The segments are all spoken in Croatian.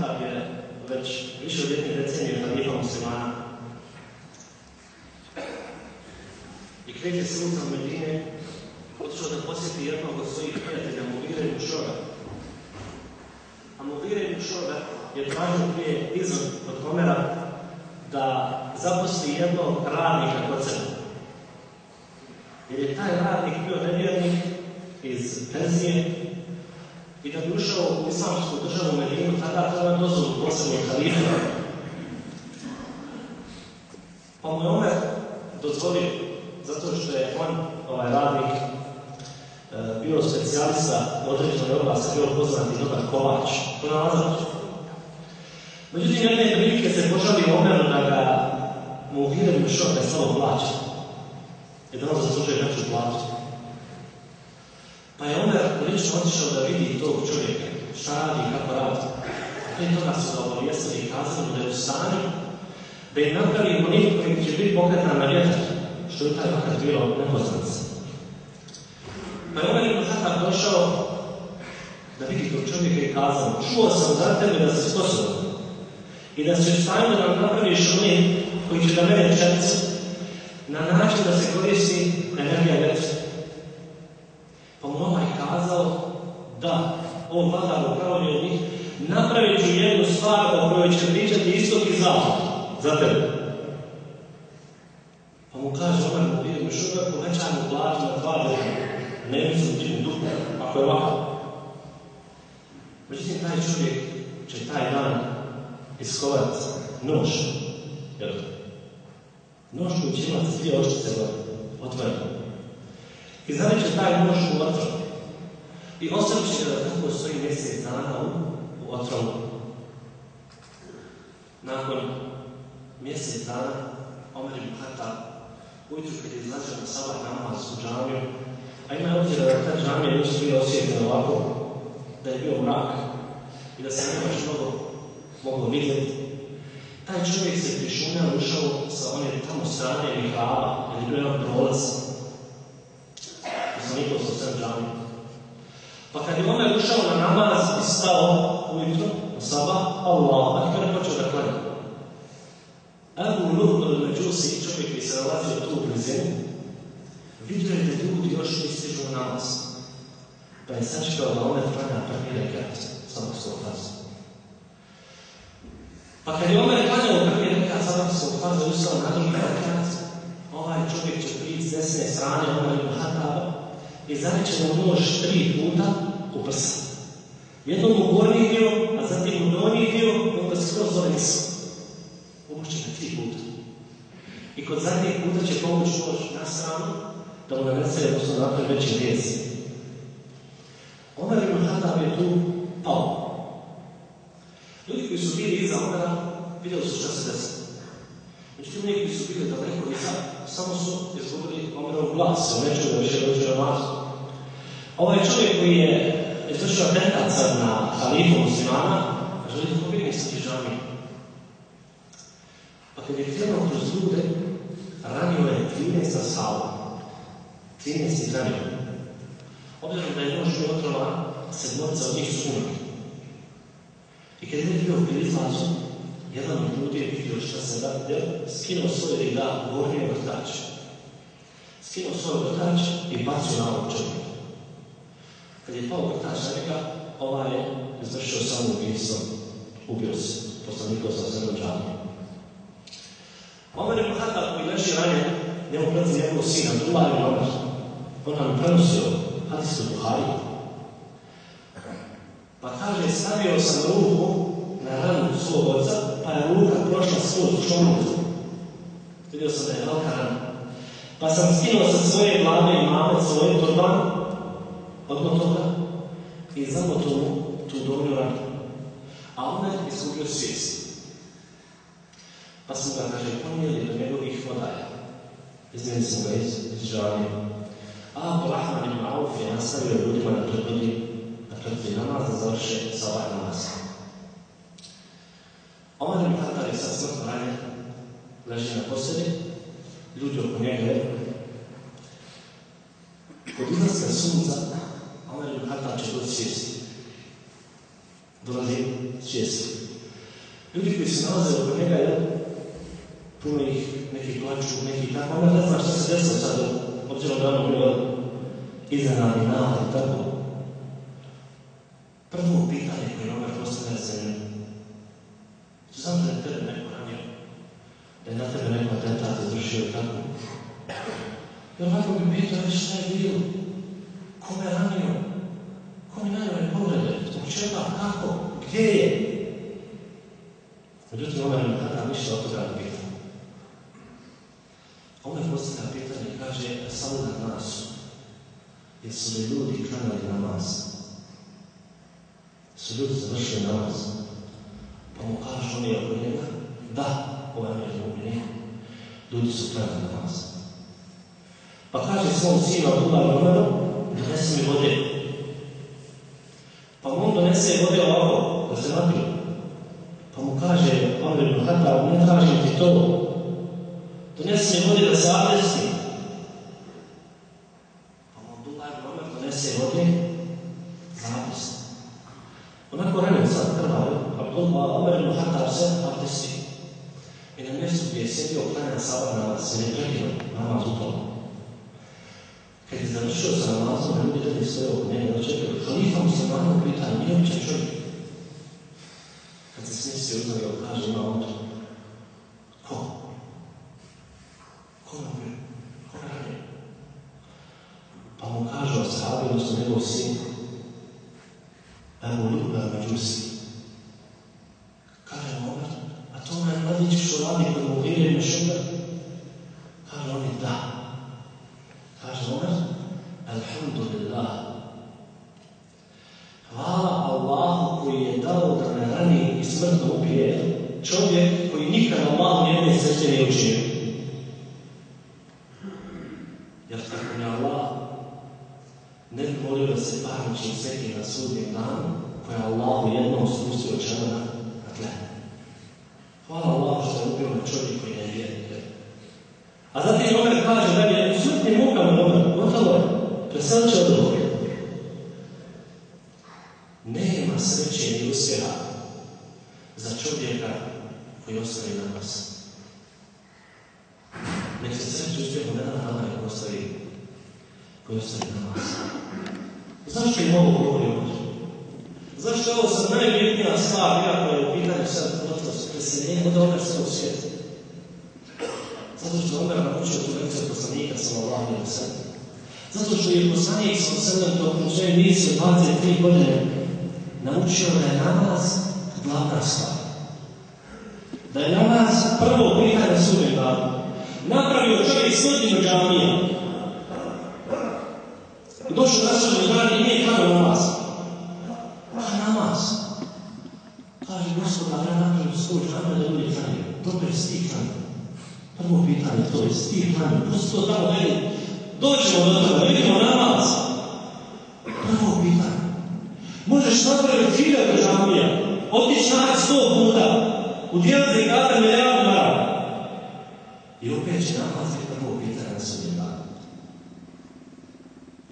Khattab je već više od jedne decenije halifa muslimana i kreće se ulicom Medine, otišao da posjeti jednog od svojih prijatelja, Mugire Šoga. A Mugire Šoga je tražio prije izvan od Omera da zaposli jednog radnika kod sebe. Jer je taj radnik bio nevjernik iz Perzije i da bi ušao u islamsku državu Medinu, tada treba dozvolu posebnog halifa. Pa mu je Omer dozvolio, zato što je on, ovaj radnik, bio specijalista određenoj oblasti, bio poznati dobar kovač, pronalazač. Međutim, jedne prilike se požali Omeru da ga mu uvire u šok da slabo plaća. Jer da on zaslužuje veću plaću. Pa je Omer lično otišao da vidi tog čovjeka, šta radi i kako radi. Prije toga su ga obavijestili i kazali da je u stanju da im napravi monit koji će biti pokretan na vjetar, što je taj vakat bilo nepoznanica. Pa je Omer ibn Khattab došao da vidi tog čovjeka i kazao čuo sam za tebe da si sposoban i da si u stanju da nam napraviš monit koji će da mene četci na način da se koristi energija vjetra. Pa mu ovaj kazao, da, on vladar upravo od njih, napravit ću jednu stvar o kojoj će pričati istok i zapad za tebe. Pa mu kaže, ovaj mu vidim, što ga povećaj mu platu na dva dana, ne mislim ti duhu, ako je ovako. Međutim, taj čovjek će taj dan iskovati nož, jel? Nož će imati dvije oštice otvorene. I zavit će taj nož u otrov. I ostavit će da tako stoji mjesec dana u, otrovu. Nakon mjesec dana, Omer ibn Khattab, ujutru kad je izlazio na sabah namaz u džamiju, a ima obzira da ta džamija nisu bili osjetljene ovako, da je bio mrak i da se ne baš mnogo moglo vidjeti, taj čovjek se prišumljao ušao sa one tamo strane mihraba, jer je bio jedan prolaz poslanikov sa sve džami. Pa kad je Omer ušao na namaz i stao ujutro, na sabah, Allah, a kada je počeo da klanja. Abu Luh od Međusi, čovjek koji se nalazio tu u blizini, vidio je da ljudi još ne stižu na namaz. Pa je sačekao da Omer klanja prvi rekat, samo svoj fazu. Pa kad je Omer klanjao prvi rekat, samo svoj fazu, ustao na drugi rekat, ovaj čovjek će s desne strane, Omer Hataba, i zareće mu nož tri puta u prsa. Jednom u gornji dio, a zatim u donji dio, i onda skroz zove nisu. Umošće ga tri puta. I kod zadnjeg puta će pomoći nož na stranu, da mu nanese, odnosno napravi veći vijez. Omer ibn Hatab je tu pao. Ljudi koji su bili iza Omera, vidjeli su šta se desilo. Međutim, neki su bili daleko iza, samo su izgubili Omerov glas, neću da više dođe na vas. Ovaj čovjek koji je izvršio atentat sad na halifu muslimana, želi da pobjegne sa džami. Pa kad je krenuo kroz ljude, ranio je 13 sala. 13 ranio. Obzirom da je nož bio otrovan, sedmorica od njih su umrli. I kad je bio u izlazu, jedan od ljudi je vidio šta se radi, skinuo svoj rida u gornje vrtač. Skinuo svoj vrtač i bacio na ovog čovjeka. Kad je pao vrtač na njega, ovaj je izvršio samo ubijstvo, ubio se, poslanikao sa džanije. Omer ibn Khattab koji leži ranjen, njemu preci njegov sin, Abdullah ibn Omer. On nam prenosio hadis u Buhari. Pa kaže, stavio sam ruku na ranu svog oca, pa je ruka prošla skroz čomotu. Vidio sam da je velika rana. Pa sam skinuo sa svoje glave i mame svoj turban odmah toga i zamoto mu tu donju ranu. A on je izgubio svijest. Pa smo ga, kaže, ponijeli do njegovih vodaja. Iznijeli smo ga iz, žalije. A Abdurrahman ibn Auf je nastavio ljudima da predvodi, da predvodi namaz, da završe sa ovaj namaz. Omar ibn Khattab je sad smrtno ranjen, leži na posedi, ljudi oko njega je. Kod izlaska sunca, Omar ibn. Ljudi koji se nalaze oko njega, je puno ih, neki plaću, neki tako, onda ne zna što se desilo sad, obzirom da ono bilo iznenadni nalaz i tako. Prvo pitanje koje je Omer postavlja zemlju. Znam da je tebe neko ranio, da je na tebe neko atentat izvršio tako. I ovako bi pitao, šta je bilo? Ko me ranio? Ko mi nanio povrede? Zbog čega? Kako? Gdje je? Međutim, Omer mi kada ništa od toga ne pita. Postavlja pitanje i kaže, samo na nas, jesu li ljudi klanjali namaz? Su ljudi završili namaz? Pa mu kažu oni oko njega, da, ovaj je ljubljeni, ljudi su klanjali namaz. Pa kaže svom sinu Abdullah Omeru, donesi mi vode. Pa mu on donese vode ovako, da se napiju. Pa mu kaže, Omer ibn Hatab, ne tražim ti to. Donesi mi vode da se abdestim. Pa mu Abdullah ibn Omer donese vode za abdest. Onako ranim sad krvaju, Abdullah Omer ibn Hatab se abdesti. I na mjestu gdje je sjedio klanja sabah namaz, se ne prekino namaz u tomu. Kad je završio sa namazom, ljudi ljudi sve oko njega dočekali. Halifa muslimana pita, nije uopće čovjek. Kad se smisi uzmeo, kaže, ima on to. Ko? Ko nam je? Ko radi? Pa mu kažu ashabi, odnosno njegov sin, Ebu Lubna Međusi. Kaže mu Omer, a to me mladić što radi kod mu vire i šuga? Kaže oni, da. Kaže Omer, Alhamdulillah. Hvala Allahu koji je dao da me rani i smrtno ubije čovjek koji nikad Allahu nijedne sreće nije učinio. Jer tako mi Allah ne bi volio da se parničim sveti na sudnjem danu koja je Allahu jednom spustio čela na tle. Hvala Allahu što je ubio me čovjek koji ne je vjernik. A zatim Omer kaže da je u smrtnim mukama Omer, gotovo je, preselit će od Boga. Nema sreće ni uspjeha za čovjeka koji ostavi namaz. Nek se sreće uspjehu ne da na koji ostavi, koji ostavi namaz. Zašto im ovo govori Omer? Zašto je ovo sad najbitnija stvar, iako je u pitanju sad gotovo preseljenje, onda Omer sve u svijetu. Zato što Omer naučio tu lekciju poslanika sallallahu alejhi ve sellem. Zato što je poslanik sallallahu alejhi tokom svoje misije 23 godine naučio da je namaz glavna stvar. Da je namaz prvo pitanje sudnjeg dana. Napravio čovjek stotinu džamija. I došao na sudnjeg dana i nije kako namaz. A namaz. Kaže, gospoda, ja napravio svoj džamija da ljudi klanjaju. Dobro je stih. Prvo pitanje to je stih klanjaju. Pusti tamo da Dođemo do toga, vidimo namaz. Prvo pitanje. Možeš napraviti hiljadu džamija, otići na sto puta, udjeliti kada milijardu maraka. I opet će namaz biti prvo pitanje na sudnjem danu.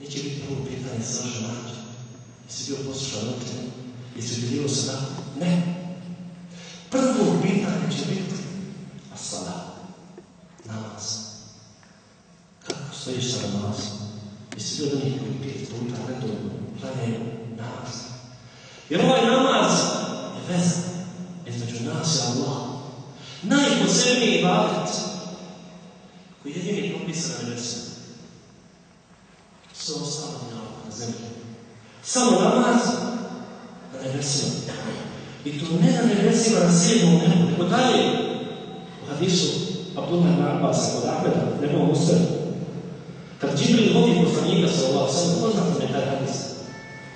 Neće biti prvo pitanje sa vašom način. Jesi bio poslušan roditelj? Jesi udjelio se tako? Ne. Prvo pitanje će biti as-salat. Namaz. Kako stojiš sa namazom? Jesi bio do njih koji pet puta redovno klanjaju namaz? Jer ovaj namaz je veza između nas i Allah. Najposebniji ibadet koji je jedini propisan na nebesima. Sve ostalo na zemlji. Samo namaz na nebesima. I to ne na nebesima na sedmom nebu, nego dalje u hadisu Abdullah ibn Abbas kod Ahmeda, njegovom usredu. Kad Džibril vodi poslanika sa Allah, sam poznat me taj hadis.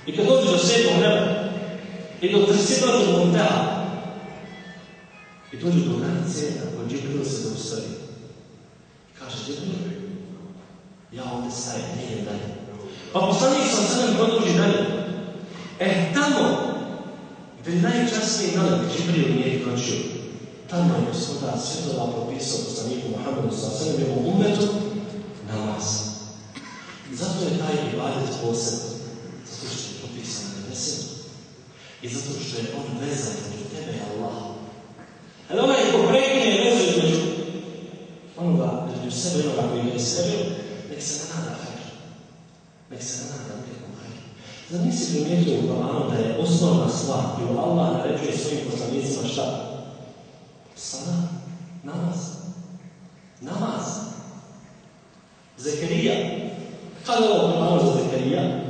I i dođe do granice na kojoj Džibril se zaustavi. Kaže, Džibril, ja ovdje stajem, ne idem dalje. Pa poslanik sam sada produži dalje. E, tamo, gdje najčasniji melek Džibril nije kročio, tamo je gospodar svjetova propisao poslaniku Muhammedu sa sve njegovom umetu namaz. Zato je taj ibadet poseban. Zato što je propisan na. I zato što je on vezan među tebe i Allah. Ali onaj ko prekine vezu između onoga, između sebe i onoga koji ga iskrevio, nek se ne nada hajr. Nek se ne nada nikakvom hajr. Zar nisi primijetio u Koranu da je osnovna stvar koju Allah naređuje svojim poslanicima šta? Sada, namaz. Namaz. Zekerija. Kada je ovo Koranu za Zekerija?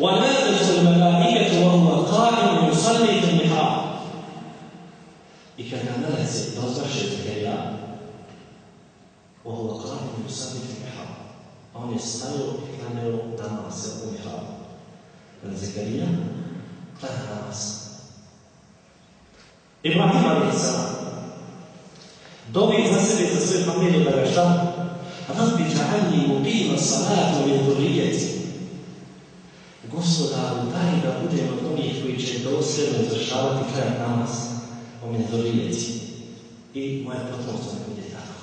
ونادته الملائكة وهو قائم يصلي في المحراب i kada melek se dozvaše Zakaria, ovo klanu u sabit mihab. A on je stavio i klanio namaz u mihabu. Kada Zakaria klanja namaz. Ibrahim Alica dovi za sebe za svoje familije da ga šta? Rabbi da'alni muqima salatu min dhurrijeti. Gospodaru, daj da budem od koji će dosljedno izvršavati kraj namaz po mene dobri ljeci. I moja potpunost ne bude tako.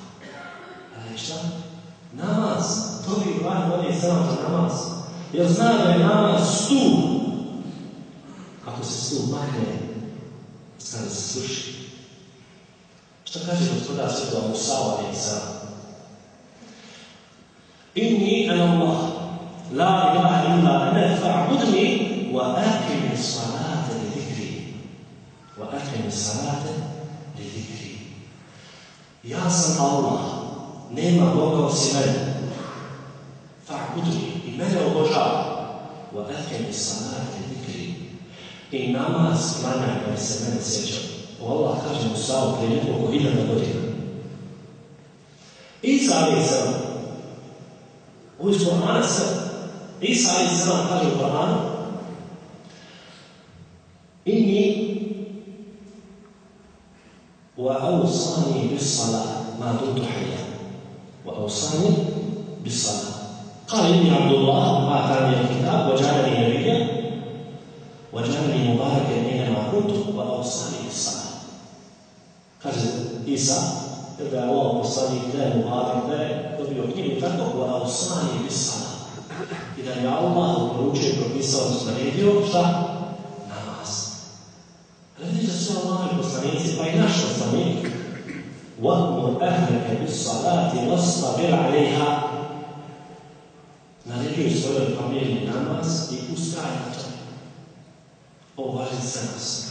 Ali šta? Namaz. To bi Ibrahim ovdje samo za namaz. Jer zna da je namaz stup. Ako se stup makne, zna da se sluši. Što kaže gospodar svjetla Musa ovdje sa? Inni an Allah. La ilaha illa ene fa'budni wa ahi وأقم الصلاة لذكري يا سن الله نيما Boga osim mene fa'budni i mene obožava wa aqim salat dhikri i namaz klanjaj da se mene sjeća Allah kaže Musa prije nekoliko hiljada godina Isa ali sam u Kur'ana se Isa ali sallam kaže u Koranu Inni وأوصاني بالصلاة ما دمت حيا. وأوصاني بالصلاة. قال إني عبد الله ما وآتاني الكتاب وجعلني نبيا. وجعلني مباركا أينما كنت وأوصاني بالصلاة. قال عيسى إذا الله أوصاني لا مبارك لا وبيعطيني tako وأوصاني بالصلاة. إذا يا الله وروجه propisao sam šta? وَأْمُرْ أَهْلَكَ بِالصَّلَاةِ وَاسْطَبِرْ عَلَيْهَا Naredio svojoj familiji namaz i ustraj na to. Ovo važi za nas.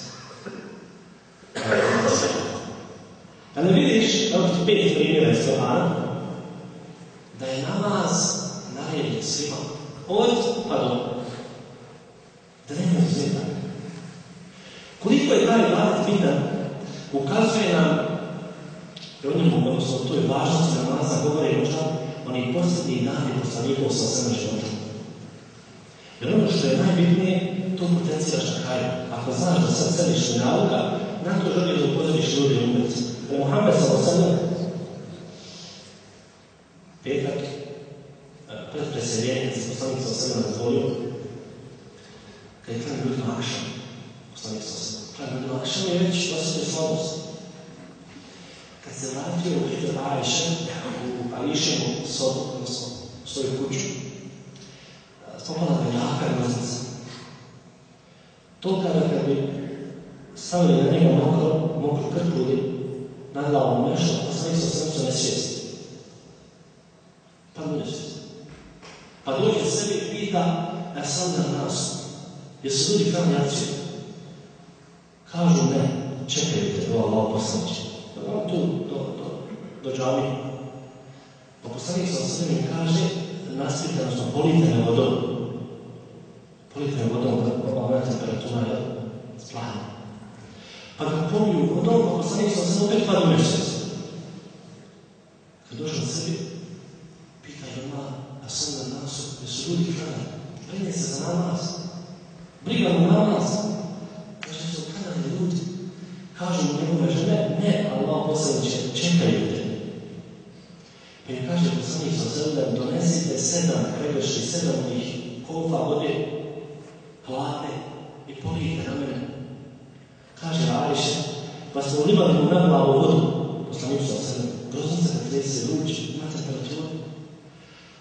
Kada vidiš, evo ti pet primjera iz Korana, da je namaz naređen svima, od pa do. Da nema izuzetak. Koliko je taj vlad bitan, ukazuje nam, i o njemu, odnosno to je važnost namaza, govore možda oni posljednji dani poslanikov sa svema života. Jer ono što je najbitnije, to potencijal šakaju. Ako znaš da sad sediš nauka, na to želi da upozoriš ljudi u ulici. Da je Muhammed s.a.v. petak, pred preseljenjem se poslanik s.a.v. zatvorio, kad je klan ljudima akšan, poslanik s.a.v. Klan ljudima akšan je već osjetio slabost. Se vratio u Hidr Ajše, u Ajšemu sobu, odnosno u svoju kuću, spomala ga jaka mrznica. To kada kad bi stavili na njega mokro, mokru krpu ili na glavu nešto, poslanik sa srcu ne svijesti. Pa bude svijesti. Pa dođe sebi i pita, ja sam na nas, jesu ljudi klanjaci? Kažu ne, čekajte, ovo Allah poslaniće. Da vam tu do, do, do džavi. Pa poslanik sa srcu kaže, naspite, odnosno polite me vodom. Polite me vodom, kako ova temperatura je splana. Pa ga pomiju vodom, pa poslanik sa srcu opet pada u mjesec. Kad došao sebi, pita je doma, a sam na nasu, gdje su ljudi hrana, brine se za namaz. pribjegam u namaz. Kaže, su kada ljudi. Kažu mu njegove žene, ne, Allah poslaniće, čekaju te. Pa im kaže poslanik sa zelem, donesite sedam krebeši, sedam njih kofa vode, hlade i polijete na mene. Kaže Ariše, pa smo ulivali mu na glavu vodu, poslanik sa zelem, groznica kad trese ruči, ima temperaturu.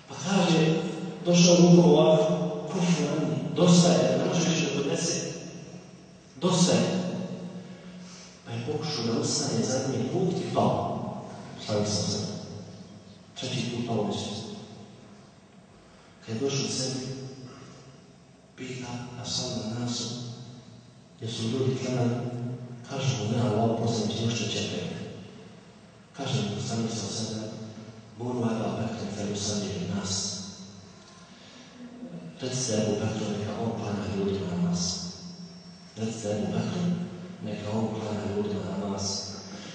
Pa kaže, došao rukom ovako, kufu ranije, dosta je, ne može više podnese. Dosta je. Poslanik sa zelem. Treći put pao već. Kad je došao sebi, pita, a sam na nasu, gdje su ljudi klanali, kažu mu, ne, Allah poslanić, još će čekaju. Kaže mu, poslanik sa zelem, Muru Aba Bekra Feru Sanjiri nas. Recite Ebu Bekru, neka on klanja ljudima namaz. Recite Ebu Bekru, neka on klanja ljudima namaz.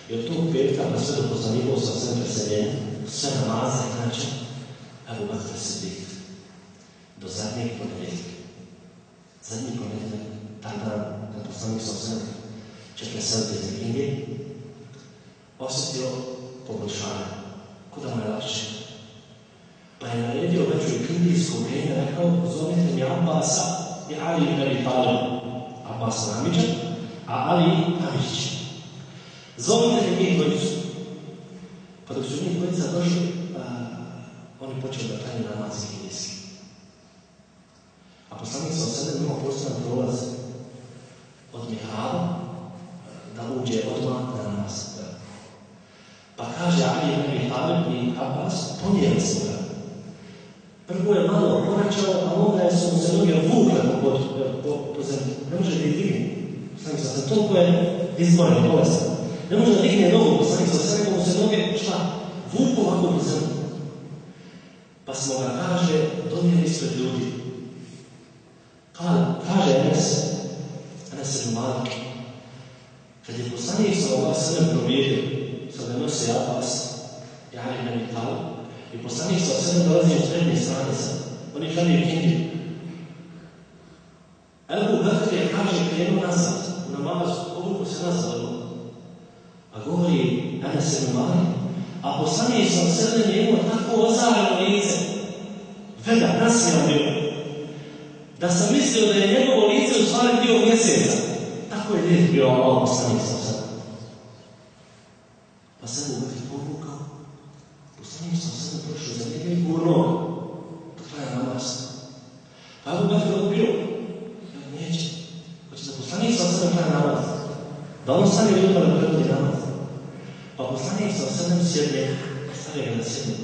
I od tog petka na sve do poslanikov sa sve preseljenja, sve namaze znači Bekra se bit. Do zadnjeg ponedjeljka. Zadnji ponedjeljak, taj dan, kad poslanik sa sve će preseliti iz Medinje, osjetio poboljšanje. Kuda mu je lakše? Pa je naredio već u kindijsko vrijeme, rekao, zovite mi Abbasa i Ali ibn Abi Talib. Abbas Namiđa, a Ali Namiđić. Zovite njih dvojicu. Pa dok su njih dvojica došli, a, oni počeli da klanje namaz kindijski. A poslanik sa osebe imao postojan prolaz od mihraba da uđe odmah na namaz. Pa kaže Ali Abi Talib i Abbas, ponijeli smo ga. Prvo je malo poračao, a onda su mu se noge vukle po, zemlji. Ne može da ih digne. Sa osebe, toliko je izborni bolest. Ne može da digne nogu, poslanik sa osebe, mu se noge, šta? Vuku ovako po zemlji. Pa smo ga, kaže, donijeli ispred ljudi. Kaže, kaže Enes, Enes ibn Malik, kad je poslanik sa ova sve provjerio, sad ne nosi Abbas, Ali ibn Abi Talib, i poslanik sa sve dolazi u srednje strane sa, oni klanjaju kindiju. Ebu Bekr je, kaže, krenuo nazad, u namazu, obuku se nazad, a govori Enes ibn Malik, a poslanik sa sve je imao tako ozareno lice, veda, nasmijan bio, da sam mislio da je njegovo lice u stvari dio mjeseca. Tako je lijep bio Allah poslanik sa sve. Pa se mu uvijek povukao. Poslanik sam sve prošao za njega i gurno do kraja namaz. Pa je uvijek odbio. Ja neće. Hoće da poslanik sam sve kraja. Da on stane ljudima da namaz. Pa poslanik sam sve sjedne, stavio ga na sjednu.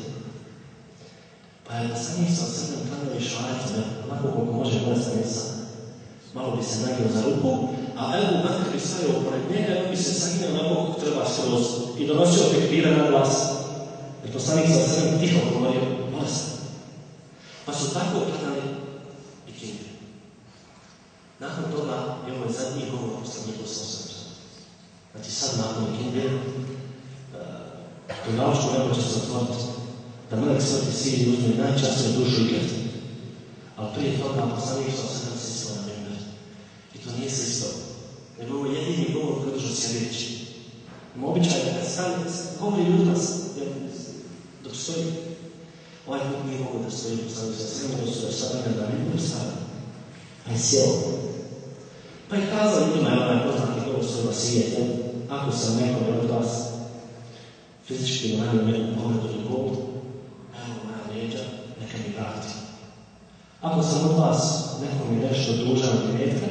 Pa je sam sve klanio i šajcu, onako koliko može bolest mjesa. Malo bi se nagio za ruku, a Ebu Bekr bi stavio pored njega on bi se saginio onako kako treba skroz i donosio tekbire na glas. Jer poslanik sa sredem tiho govorio, bolestan. Pa su tako klanali i kinje. Nakon toga je ovaj zadnji govor poslaniku sa osam. Znači sad nakon kinje, to naučku nebo će se otvoriti. Da melek sveti sili uzme najčastniju dušu ikad. Ali prije toga poslanik sa osam se isto na njemu. I to nije se isto. Nego ovo je jedini govor koji držao sjedeći. Ima običaj da kad stane, govori ljudima dok stoji. Ovaj put nije mogo da stoji poslanik sa osam, nego su da sada da ne budu sada. A je sjeo. Pa je kazao ljudima, je onaj poznati govor svoj vasijete, ako sam nekome od vas fizički nanio neku povredu ili evo leđa, neka mi vrati. Ako sam od vas nekom je nešto dužan od metka,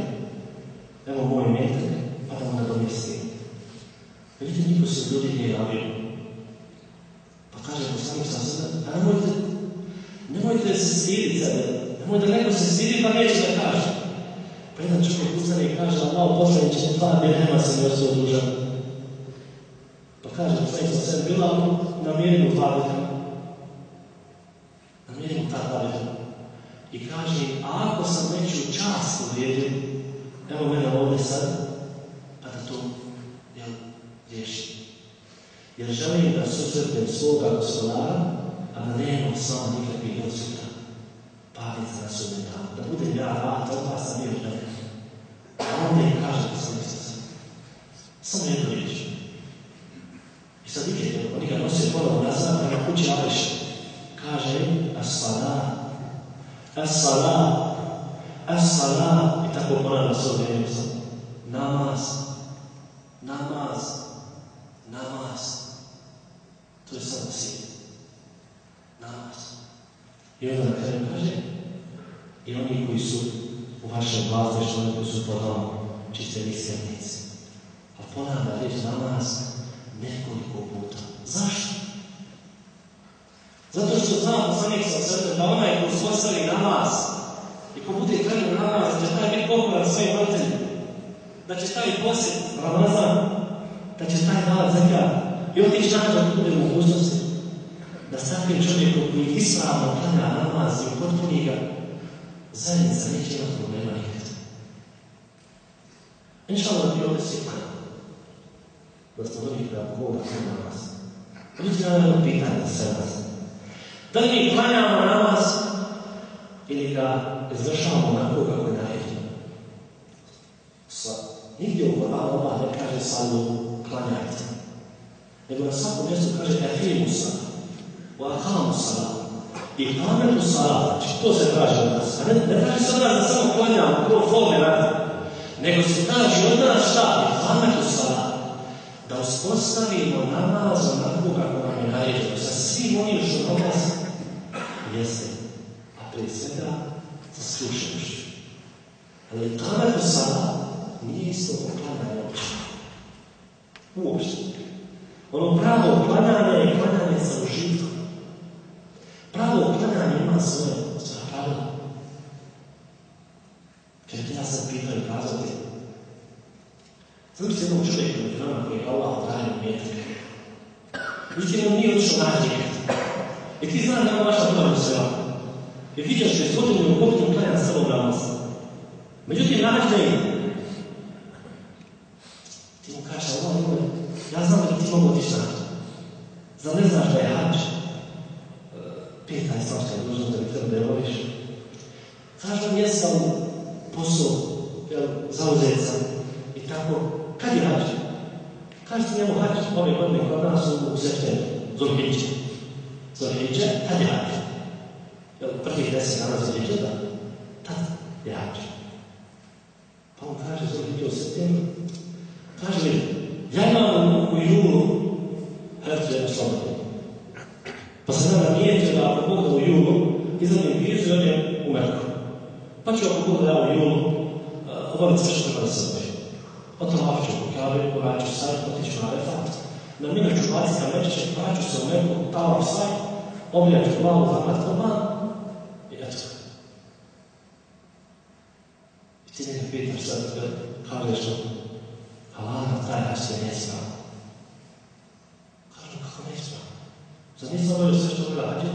evo moj metak, pa da mu nadomjestim. Vidite, niko se ljudi nije javio. Pa kaže poslanik sa sada, a nemojte, nemojte se stiditi sada, nemojte neko se stidi pa neće da kaže. Pa jedan čovjek ustane i kaže, a malo poslanik će dva se mi ostao dužan. Pa kaže, poslanik sa sada, bila namirimo dva dirhema. Namirimo ta dva dirhema. I kaže, a ako sam neću čast uvrijedio, evo mene ovdje sad, pa da to jel, riješim. Jer želim da susretem svoga gospodara, a da nemam s vama nikakvih osuda. Pavnica na sudnjem danu. Da budem ja rat, od vas sam bio željen. Es-salat, es-salat, i tako ponavlja s ovdje Namaz, namaz, namaz. To je samo cilj. Namaz. I onda na kraju kaže, i oni koji su u vašem vazdešu, oni koji su pod ovom čisteni sjednici. A ponavlja riječ namaz nekoliko puta. Zašto? Zato što znamo poslanik sa sebe da onaj ko uspostavi namaz i ko bude krenuo namaz, da će taj biti pokoran svojim roditeljima, taj posjet Ramazan, da će taj dalat zekat i otići nakon da bude mogućnosti da s takvim čovjekom koji ispravno klanja namaz i upotpuni ga, zajednica neće imati problema nikad. Inša Allah bi ovdje svi klanjali. Da smo dobili da Bog da namaz. Ljudi nam jedno pitanje za nas. Da li mi klanjamo namaz ili ga izvršavamo je naredno? Sa, nigdje u Koranu Allah ne kaže salu klanjajte. Nego na svakom mjestu kaže efimu sada. U akamu sada. I pametu sada. Znači to se kaže od nas. A ne, ne kaže se nas da samo klanjamo, ko forme radi. Nego se kaže od nas šta? I pametu sada. Da uspostavimo namaz onako kako nam je naredno. Sa svim onim što namaz jeste. A prije svega sa slušanošću. Ali pametu sada nije isto poklanjanje uopće. Ono pravo klanjanje je klanjanje sa užitkom. Pravo klanjanje ima svoje, svoje pravila. Kad ja sam pitao i kazati, Zamislite jednog čovjeka među nama koji je Allah daje umetak. Međutim, on nije otišao na hađikat. I ti znaš da je vaša prva sela. I vidiš da je zgodinu u popitom klanja sa ovog namaza. Međutim, na hađi ne ide. Ti mu kaže, ovo je, ja znam da ti mogu otići na hađi. Zar ne znaš da je hađ? Peta je svašta dužnost da bi treba da je voliš. Znaš da mjesta u posao, jel, zauzet sam i tako, kad je hađ? Kaže ti njemu hađ ove godine kod nas u septembru, Zulhidže. Zulhidže, kad je hađ? Jel, prvih deset dana Zulhidže, da? Tad je hađ. Pa on kaže Zulhidže u septembru, kaže ja imam u, julu hercu jednu slobodnu. Pa sam nam namijetio da ako Bog da u julu, izadim vizu i odem u Merku. Pa ću ako Bog da u julu, uh, obaviti sve što treba da se obavi. Potom ću u Kabe, poradit ću sajt, otiću na Refat. Na minu ću baciti kamečiće, vraću se u Merku, tamo sajt, obljat ću glavu, zamat kurban i eto. I ti njega pitaš sad, kažeš što, halala, taj naš je neispravan. Kažu, kako neispravan? Zar nisam obavio sve što hađe?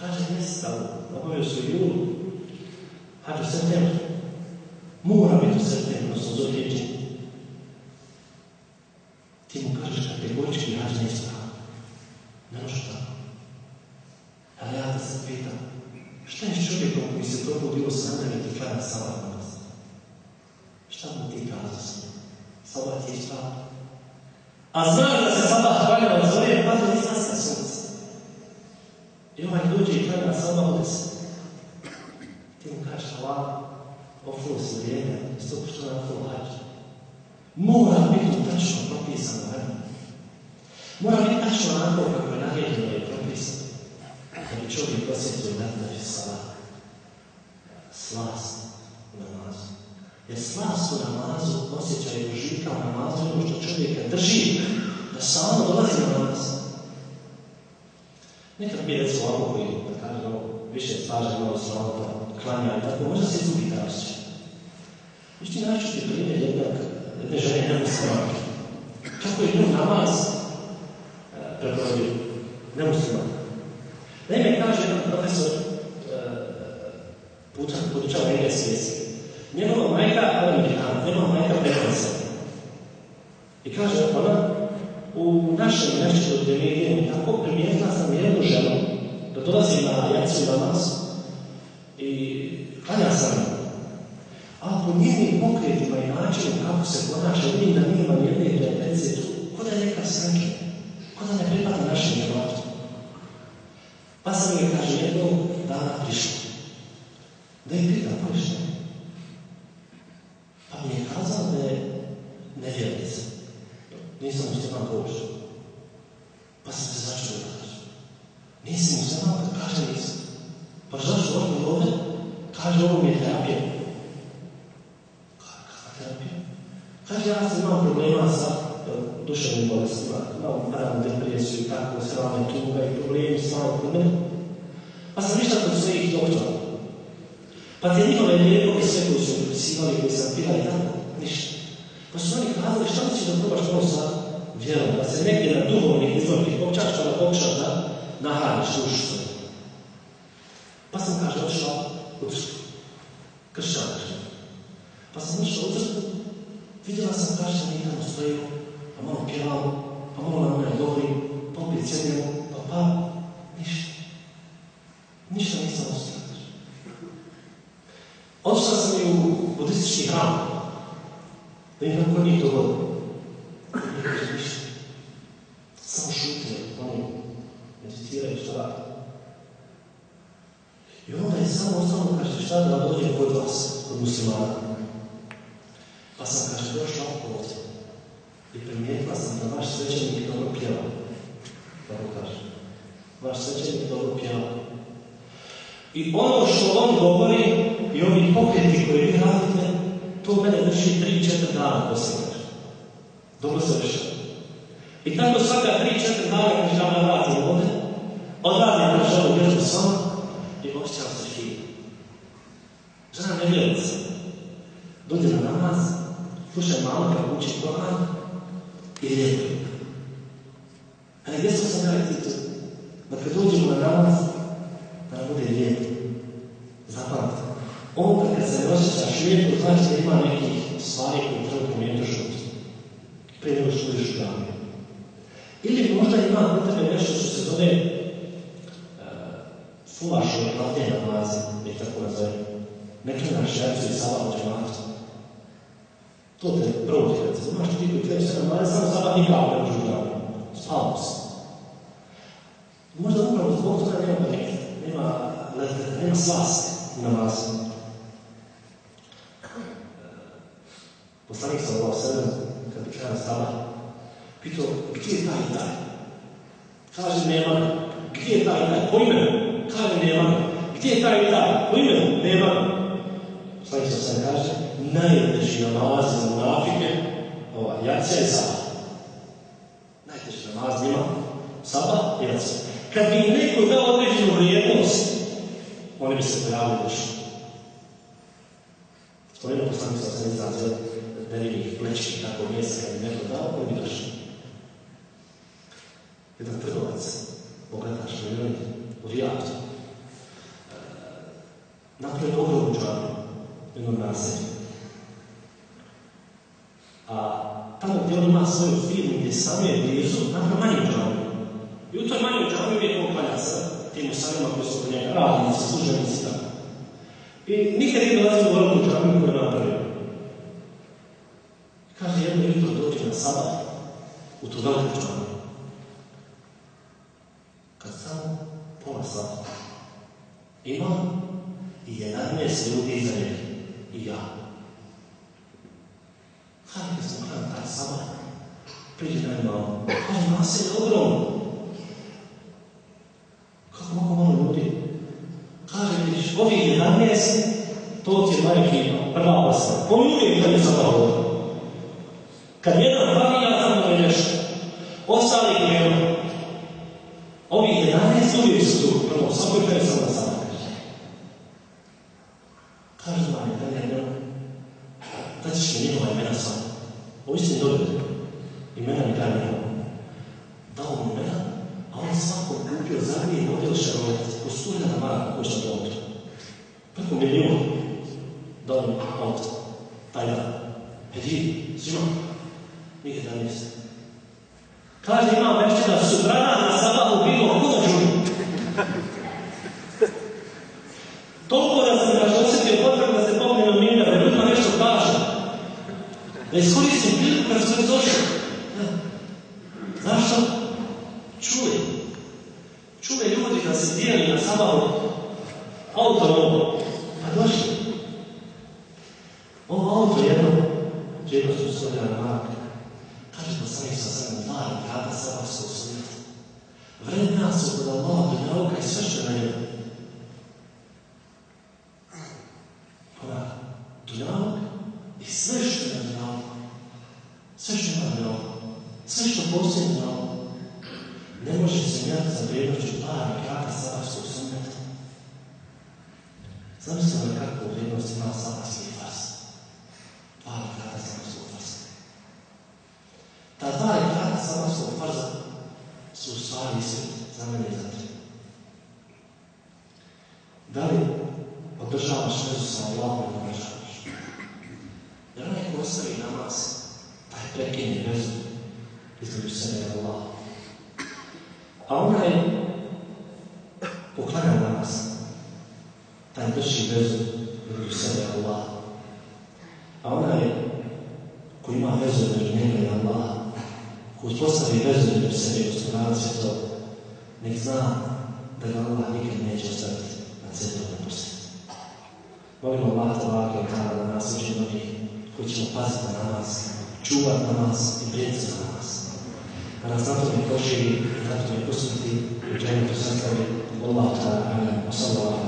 Kaže, nisi tamo, obavio su julu, hađu septembru. Mora biti u septembru, odnosno Zulhidži. Ti mu kažeš kategorički hađ ne ispravan. Ne može tako. Ali ja da se pitam, šta je čovjekom koji se probudio s namrem i klada sabat namaz? Šta mu ti kazao s njim? Sabat je ispravan. A znaš da se sabat klanja od zove, pa to nisam sa sunce. I ovaj dođe i klanja sabat od se. Ti mu kažeš, hvala, ofuo si vrijeme, isto što na to hađa. Mora biti tačno propisano vremena. Mora biti tačno onako kako je naredno je propisano. Da bi čovjek osjetio da je salat. Slast u namazu. Jer slast u namazu osjeća i užitka u namazu ono što čovjeka drži da samo dolazi na namaz. Nekad mi recimo ovako koji, da kažemo, više slaže malo s pa klanja i tako, možda se izgubi ta osjećaj. Još ti naću ti primjer jednog, jedne žene nemuslimanke. Kako je nju namaz preprodio? Nemuslimanka. Naime, kaže profesor puta podučava engleski jezik. Njegova majka, je Amerikana, njegova majka prekonsa. I kaže ona, u našem mešću gdje mi idemo, tako primijetila sam jednu ženu da dolazi na jaciju namaz i klanja sam a po njenim pokretima i načinom kako se ponaša, vidim da nema nijedne referencije tu, ko da je neka stranke, ko da ne pripada našem životu. Pa sam mi kaže jednog dana prišla. Da pita, je šta? Pa mi je kazao da je nevjernica. Nisam musliman Bož. Pa sam se začuo da kaže. Nisi musliman kad kaže nisam. Pa zašto ovdje ovdje? Kaže ovo mi je terapija. Kakva terapija? Kaže ja sam imao problema sa duševnim bolestima, imao naravno depresiju i tako, srame tuga i problemi samo kod mene. Pa sam ništa kod svojih doktora. Pa te njihove lijekove sve koji su upisivali, koji sam pila i tako, ništa. Pa su oni kazali šta misliš da probaš to da se negdje na duhovnih izvornih popčačkama pokušaš da nahraniš dušu svoju. Pa sam kaže, otišao u crkvu. Kršćan Pa sam išao u crkvu, vidjela sam kaže mi tamo stojimo, pa malo pjevamo, pa malo nam ne govori, pa opet sjedimo, pa pa, ništa. Ništa nisam ostao. Otišla sam i u budistički hram, da im kako njih dogodilo. Što rade. I onda je samo ostalo, kaže, šta da dođem kod vas, kod muslimana. Pa sam, kaže, došla ovdje. I primijetila sam da vaš svećenik dobro pjeva. Tako kaže. Vaš svećenik dobro pjeva. I ono što on govori i ovi pokreti koji vi radite, to mene drži tri, četiri dana poslije. Dobro se rešava. I tako svaka tri, četiri dana kad ja me vratim ovdje, odradim na želu vježbu s vama i osjećam se hiv. Žena ne. Dođe na namaz, slušaj malo kako uči Koran i lijepo. Ali gdje sam sam ja i tu? Dođemo na namaz, da bude lijepo. Zapamte. Onda kad se ne osjećaš lijepo, znači ima nekih stvari koje treba promijeniti u životu. Prije nego što u. Ili možda ima kod tebe nešto što se zove fulašove platne namaze, da tako nazove. Ne klenaš jacu i džematu. To te kad se znaš ti koji klenaš se namaze, samo salat nikako ne možeš u danu. Spavamo se. Možda upravo zbog toga nema panika, nema nema slast u namazu. Poslanik sam ovo sedem, kad bi krenuo stava, pitao, gdje je taj i taj? Kaže, nema. Gdje je taj i taj? Po imenu. Kaže, nema ga. Gdje je taj i taj? Po imenu. Nema ga. Poslanik sam sam kaže, najteži namaz za munafike, ova, jacija i saba. Najteži namaz njima, saba i jacija. Kad bi neko dao određenu vrijednost, oni bi se pojavili dušu. Spomenuo poslanik sam sam izrazio velikih plečkih tako mjesta kad bi neko dao, oni bi došli. Jedan trgovac, bogataš, milijoni, u Rijadu, napravio ogromnu džavu u jednom naselju. A tamo gdje on ima svoju firmu, gdje sam je blizu, napravio manju džavu. I u toj manjoj džavi uvijek on klanja sa tim usamima koji su kod njega radnici, služenici tako. I nikad nije dolazio u veliku džavu koju je napravio. Kaže, jedno jutro dođe na sabat u tu veliku džavu. Kad samo pola sata ima i 11 ljudi iza njega i ja. Kad smo klan taj sabat, priđe na imamo. Kaže, naselje ogromno. Kako mogu malo ljudi? Kaže, vidiš, ovih 11, to ti je ekipa, prva vrsta. Oni uvijek kad je ovdje. Kad jedan fali, ja znam da je nešto. Ostali nema. Ovih 11 uvijek su tu, prvo, svakoj peri sam da sada kaže. Kaže zvanje, da ne nema. Da ćeš mi njegova imena sva. Ovi ste dobili. Imena mi kaže nema. Dao mu imena, a on svakom kupio zadnji model šarolet, po stuljana mara koji što auto. Preko milijuna dao mu auto. Taj dan. Vidi, svima, njih 11. Kaže, ima vešćina subrana na sabahu bilo kožu. Toliko da sam kaže osjetio potrebu da se pomne na minja, da ljudima nešto kaže. Da iskoristim priliku kad sam došao. Zašto? Čuje. Čuje ljudi da se dijeli na sabahu auto novo. Pa došli Ovo auto jedno, jedno su stavljali na mak. Kaže poslanik sa sedam dva rekata sabahskog sunneta. Vredna su kod Allah, dunjavka i sve što je na njemu. Ponavljam, dunjavka i sve što je na dunjavku. Sve što je na dunjavku. Sve što postoji na dunjavku. Ne može se mjerati za vrijednošću dva rekata sabahskog sunneta. Zamislite li kakvu vrijednost ima sabahski fars. Dva rekata sabahskog farsa. Ta dva rekata sabahskog farsa su u stvari ispred za mene i za te. Da li održavaš vezu sa Allahom ili održavaš? Jer onaj ko ostavi namaz, taj prekine vezu između sebe i Allahom. A onaj poklanja namaz, taj drži vezu između sebe i Allahom. A onaj ko ima vezu između njega i Allaha, ko uspostavi vezu između sebe i gospodara svjetova, nek zna da ga Allah nikad neće ostaviti na centru da pusti. Allah ta'ala da nas uči onih koji ćemo paziti na namaz, čuvati namaz i prijeti za namaz. Da nas na tome poširi i na tome posluti i u to. Allah ta'ala, amin, wa sallallahu